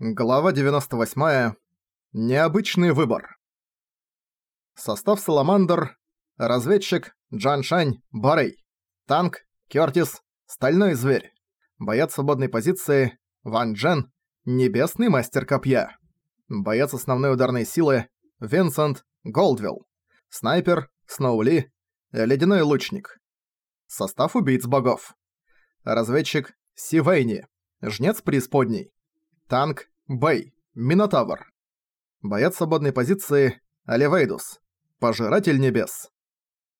Глава 98. Необычный выбор. Состав Саламандр. Разведчик Джан Шань Барей. Танк Кёртис Стальной зверь. Боец свободной позиции Ван Джен Небесный мастер копья. Боец основной ударной силы Винсент Голдвилл. Снайпер Сноули Ледяной лучник. Состав убийц богов. Разведчик Сивейни. Жнец преисподней. Танк Бэй, Минотавр. Боец свободной позиции Оливейдус, Пожиратель небес.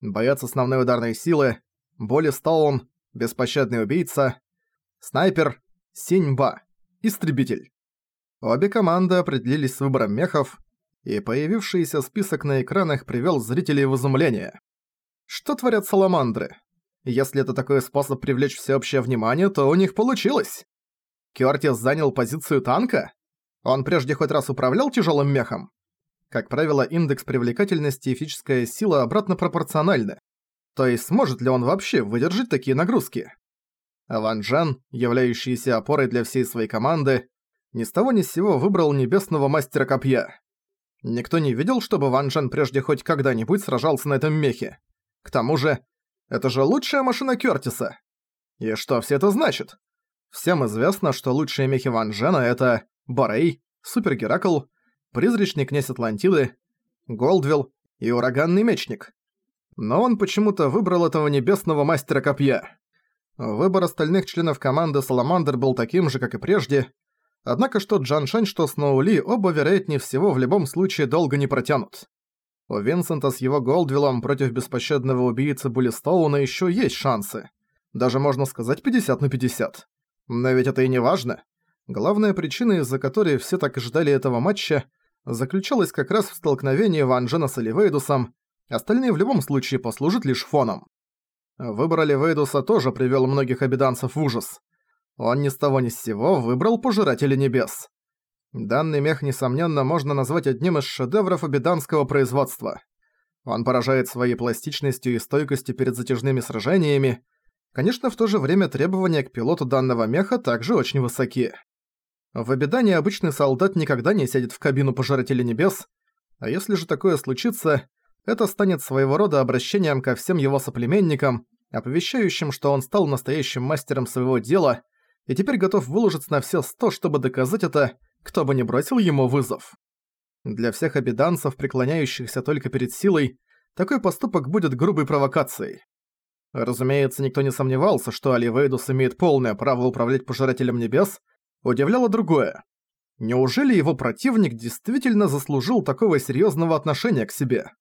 Боец основной ударной силы Боли Стоун, Беспощадный убийца. Снайпер Синьба, Истребитель. Обе команды определились с выбором мехов, и появившийся список на экранах привел зрителей в изумление. Что творят саламандры? Если это такой способ привлечь всеобщее внимание, то у них получилось. Кёртис занял позицию танка? Он прежде хоть раз управлял тяжелым мехом? Как правило, индекс привлекательности и физическая сила обратно пропорциональны. То есть сможет ли он вообще выдержать такие нагрузки? Ван Джен, являющийся опорой для всей своей команды, ни с того ни с сего выбрал небесного мастера копья. Никто не видел, чтобы Ван Джен прежде хоть когда-нибудь сражался на этом мехе. К тому же, это же лучшая машина Кёртиса. И что все это значит? Всем известно, что лучшие мехи Ван Джена — это Барей, Супер Геракл, Призрачный князь Атлантиды, Голдвилл и Ураганный Мечник. Но он почему-то выбрал этого небесного мастера копья. Выбор остальных членов команды Саламандр был таким же, как и прежде, однако что Джан Шань, что Сноули оба, вероятнее всего, в любом случае долго не протянут. У Винсента с его Голдвиллом против беспощадного убийцы Буллистоуна еще есть шансы. Даже можно сказать 50 на 50. Но ведь это и не важно. Главная причина, из-за которой все так ждали этого матча, заключалась как раз в столкновении Ван Джена с Оливейдусом, остальные в любом случае послужат лишь фоном. Выбор Оливейдуса тоже привел многих обиданцев в ужас. Он ни с того ни с сего выбрал Пожирателя Небес. Данный мех, несомненно, можно назвать одним из шедевров обиданского производства. Он поражает своей пластичностью и стойкостью перед затяжными сражениями. Конечно, в то же время требования к пилоту данного меха также очень высоки. В обедании обычный солдат никогда не сядет в кабину Пожирателя Небес, а если же такое случится, это станет своего рода обращением ко всем его соплеменникам, оповещающим, что он стал настоящим мастером своего дела и теперь готов выложиться на все сто, чтобы доказать это, кто бы ни бросил ему вызов. Для всех обеданцев, преклоняющихся только перед силой, такой поступок будет грубой провокацией. Разумеется, никто не сомневался, что Аливейдус имеет полное право управлять Пожирателем Небес, Удивляло другое. Неужели его противник действительно заслужил такого серьезного отношения к себе?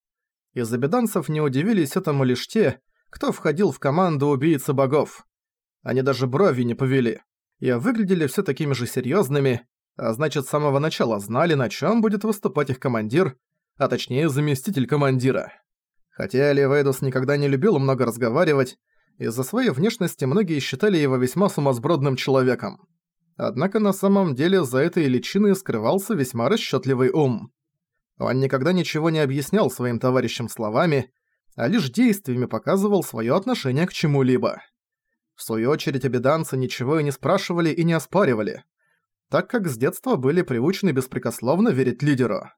Из абиданцев не удивились этому лишь те, кто входил в команду убийцы богов. Они даже брови не повели. И выглядели все такими же серьезными, а значит с самого начала знали, на чем будет выступать их командир, а точнее заместитель командира. Хотя Эливейдус никогда не любил много разговаривать, из-за своей внешности многие считали его весьма сумасбродным человеком. Однако на самом деле за этой личиной скрывался весьма расчётливый ум. Он никогда ничего не объяснял своим товарищам словами, а лишь действиями показывал своё отношение к чему-либо. В свою очередь обеданцы ничего и не спрашивали и не оспаривали, так как с детства были приучены беспрекословно верить лидеру.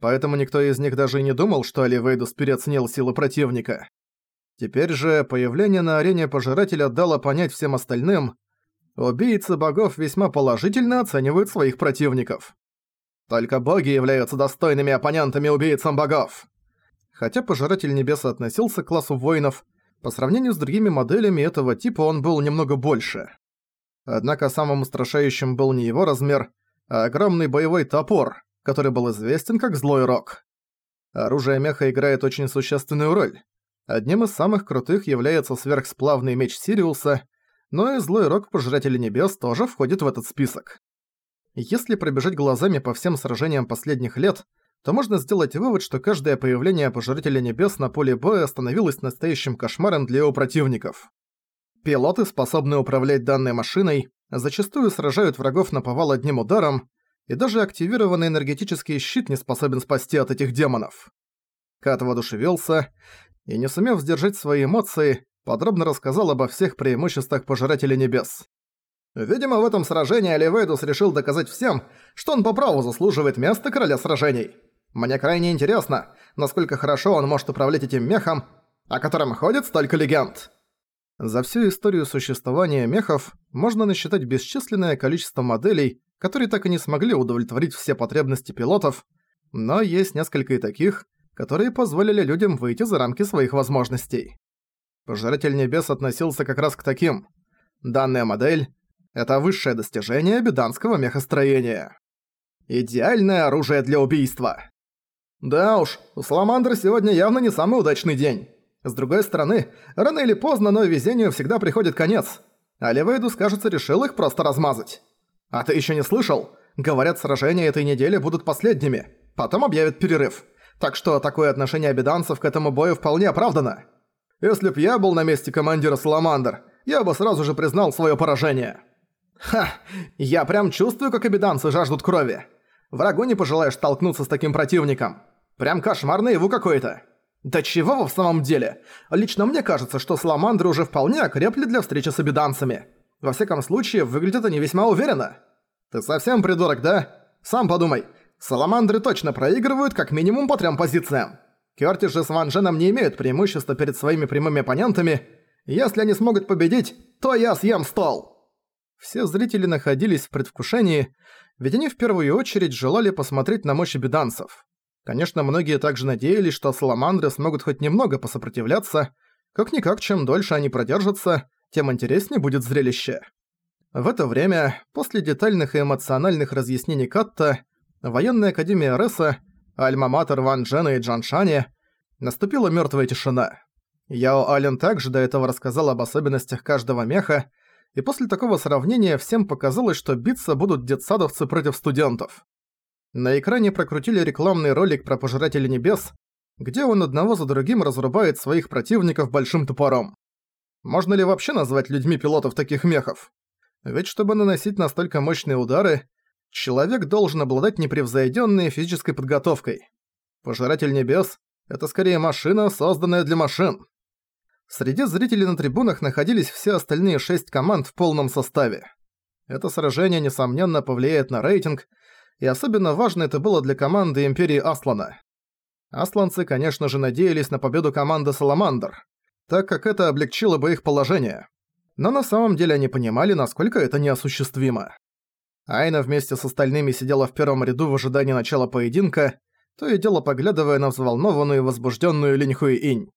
Поэтому никто из них даже и не думал, что Оливейдус переоценил силы противника. Теперь же появление на арене Пожирателя дало понять всем остальным, убийцы богов весьма положительно оценивают своих противников. Только боги являются достойными оппонентами убийцам богов. Хотя Пожиратель Небес относился к классу воинов, по сравнению с другими моделями этого типа он был немного больше. Однако самым устрашающим был не его размер, а огромный боевой топор, который был известен как Злой Рок. Оружие меха играет очень существенную роль. Одним из самых крутых является сверхсплавный меч Сириуса, но и злой рок Пожирателя Небес тоже входит в этот список. Если пробежать глазами по всем сражениям последних лет, то можно сделать вывод, что каждое появление Пожирателя Небес на поле боя становилось настоящим кошмаром для его противников. Пилоты, способные управлять данной машиной, зачастую сражают врагов на повал одним ударом, и даже активированный энергетический щит не способен спасти от этих демонов. Кат воодушевился, и не сумев сдержать свои эмоции, подробно рассказал обо всех преимуществах Пожирателя Небес. Видимо, в этом сражении Оливейдус решил доказать всем, что он по праву заслуживает места короля сражений. Мне крайне интересно, насколько хорошо он может управлять этим мехом, о котором ходит столько легенд. За всю историю существования мехов можно насчитать бесчисленное количество моделей, которые так и не смогли удовлетворить все потребности пилотов, но есть несколько и таких, которые позволили людям выйти за рамки своих возможностей. Пожиратель Небес относился как раз к таким. Данная модель — это высшее достижение беданского мехостроения. Идеальное оружие для убийства. Да уж, у Саламандра сегодня явно не самый удачный день. С другой стороны, рано или поздно, но везению всегда приходит конец. А Левейдус, кажется, решил их просто размазать. А ты еще не слышал? Говорят, сражения этой недели будут последними. Потом объявят перерыв. Так что такое отношение обиданцев к этому бою вполне оправдано. Если б я был на месте командира Саламандр, я бы сразу же признал свое поражение. Ха, я прям чувствую, как обиданцы жаждут крови. Врагу не пожелаешь столкнуться с таким противником. Прям кошмар наяву какой-то. Да чего вы в самом деле? Лично мне кажется, что Саламандры уже вполне окрепли для встречи с обиданцами. Во всяком случае, выглядят они весьма уверенно. Ты совсем придурок, да? Сам подумай. Саламандры точно проигрывают как минимум по трем позициям. Кёртис же с Ван Дженом не имеют преимущества перед своими прямыми оппонентами. Если они смогут победить, то я съем стол. Все зрители находились в предвкушении, ведь они в первую очередь желали посмотреть на мощь беданцев. Конечно, многие также надеялись, что саламандры смогут хоть немного посопротивляться. Как-никак, чем дольше они продержатся, тем интереснее будет зрелище. В это время, после детальных и эмоциональных разъяснений Катта, военная академия Реса, альма-матер Ван Джена и Джан Шани, наступила мёртвая тишина. Яо Ален также до этого рассказал об особенностях каждого меха, и после такого сравнения всем показалось, что биться будут детсадовцы против студентов. На экране прокрутили рекламный ролик про Пожирателя Небес, где он одного за другим разрубает своих противников большим топором. Можно ли вообще назвать людьми пилотов таких мехов? Ведь чтобы наносить настолько мощные удары, человек должен обладать непревзойденной физической подготовкой. Пожиратель Небес — это скорее машина, созданная для машин. Среди зрителей на трибунах находились все остальные шесть команд в полном составе. Это сражение, несомненно, повлияет на рейтинг — и особенно важно это было для команды Империи Аслана. Асланцы, конечно же, надеялись на победу команды Саламандр, так как это облегчило бы их положение. Но на самом деле они понимали, насколько это неосуществимо. Айна вместе с остальными сидела в первом ряду в ожидании начала поединка, то и дело поглядывая на взволнованную и возбужденную Линьхуи Инь.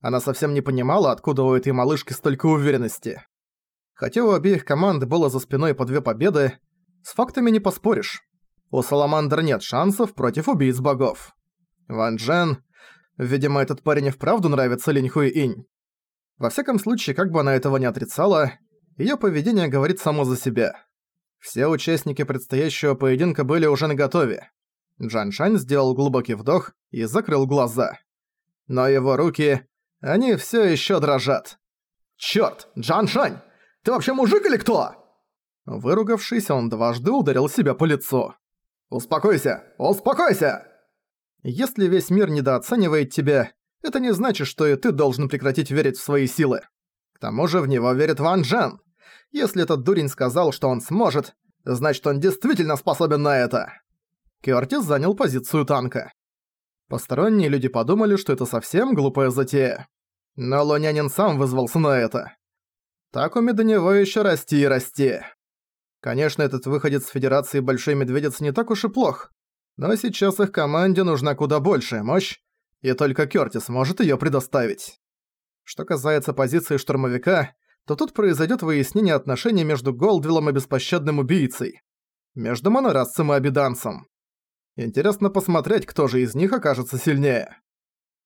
Она совсем не понимала, откуда у этой малышки столько уверенности. Хотя у обеих команд было за спиной по две победы, с фактами не поспоришь. У Саламандр нет шансов против убийц богов. Ван Джен... Видимо, этот парень и вправду нравится Линь Хуи Инь. Во всяком случае, как бы она этого не отрицала, её поведение говорит само за себя. Все участники предстоящего поединка были уже наготове. Джан Шань сделал глубокий вдох и закрыл глаза. Но его руки, они всё ещё дрожат. «Чёрт, Джан Шань! Ты вообще мужик или кто?» Выругавшись, он дважды ударил себя по лицу. «Успокойся! Успокойся!» Если весь мир недооценивает тебя, это не значит, что и ты должен прекратить верить в свои силы. К тому же в него верит Ван Джен. Если этот дурень сказал, что он сможет, значит он действительно способен на это. Кёртис занял позицию танка. Посторонние люди подумали, что это совсем глупая затея. Но Лунянин сам вызвался на это. Так у до него ещё расти и расти. Конечно, этот выходец с Федерации Большой Медведец не так уж и плох, но сейчас их команде нужна куда большая мощь, и только Кёртис может её предоставить. Что касается позиции штурмовика, то тут произойдет выяснение отношений между Голдвиллом и беспощадным убийцей. Между монорасцем и обиданцем. Интересно посмотреть, кто же из них окажется сильнее.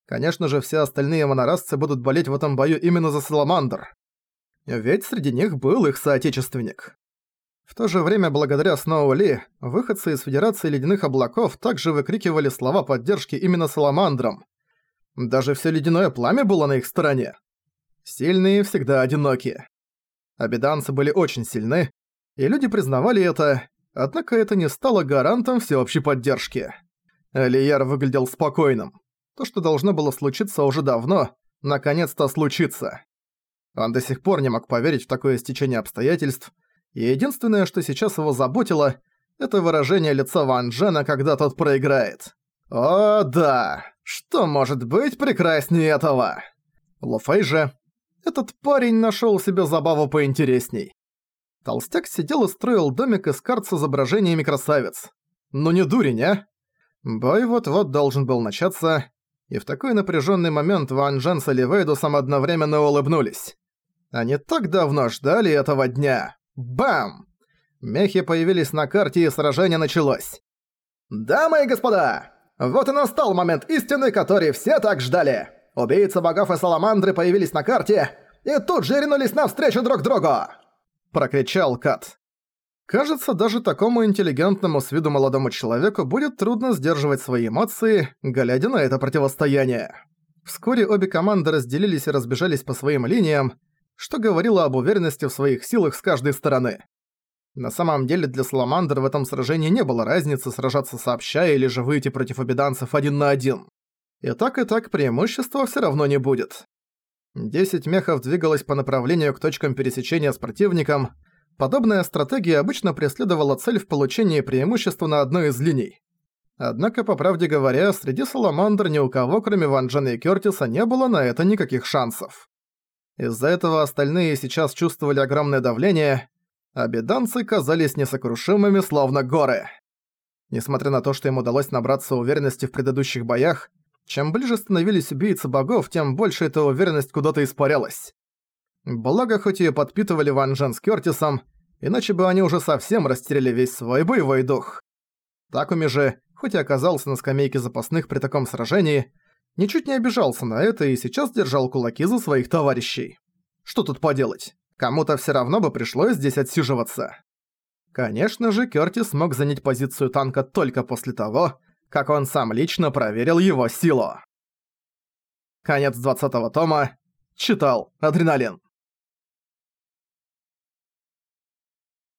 Конечно же, все остальные монорасцы будут болеть в этом бою именно за Саламандр. Ведь среди них был их соотечественник. В то же время, благодаря Сноу Ли, выходцы из Федерации Ледяных Облаков также выкрикивали слова поддержки именно Саламандрам. Даже все ледяное пламя было на их стороне. Сильные всегда одиноки. Обиданцы были очень сильны, и люди признавали это, однако это не стало гарантом всеобщей поддержки. Лияр выглядел спокойным. То, что должно было случиться уже давно, наконец-то случится. Он до сих пор не мог поверить в такое стечение обстоятельств, И единственное, что сейчас его заботило, это выражение лица Ван Джена, когда тот проиграет. О, да! Что может быть прекраснее этого? Лофей же... Этот парень нашёл себе забаву поинтересней. Толстяк сидел и строил домик из карт с изображениями красавиц. Ну не дурень, а? Бой вот-вот должен был начаться, и в такой напряженный момент Ван Джен с Оливейдусом одновременно улыбнулись. Они так давно ждали этого дня. Бам! Мехи появились на карте, и сражение началось. «Дамы и господа, вот и настал момент истины, который все так ждали. Убийцы богов и саламандры появились на карте и тут же ринулись навстречу друг другу!» Прокричал Кат. Кажется, даже такому интеллигентному с виду молодому человеку будет трудно сдерживать свои эмоции, глядя на это противостояние. Вскоре обе команды разделились и разбежались по своим линиям, что говорило об уверенности в своих силах с каждой стороны. На самом деле для Саламандр в этом сражении не было разницы сражаться сообща или же выйти против обиданцев один на один. И так и так преимущества все равно не будет. Десять мехов двигалось по направлению к точкам пересечения с противником. Подобная стратегия обычно преследовала цель в получении преимущества на одной из линий. Однако, по правде говоря, среди Саламандр ни у кого, кроме Ван Джена и Кёртиса, не было на это никаких шансов. Из-за этого остальные сейчас чувствовали огромное давление, а беданцы казались несокрушимыми, словно горы. Несмотря на то, что им удалось набраться уверенности в предыдущих боях, чем ближе становились убийцы богов, тем больше эта уверенность куда-то испарялась. Благо, хоть и подпитывали Ван Джен с Кёртисом, иначе бы они уже совсем растеряли весь свой боевой дух. Такуми же, хоть и оказался на скамейке запасных при таком сражении, ничуть не обижался на это и сейчас держал кулаки за своих товарищей. Что тут поделать? Кому-то все равно бы пришлось здесь отсиживаться. Конечно же, Кёртис мог занять позицию танка только после того, как он сам лично проверил его силу. Конец 20 тома. Читал. Адреналин.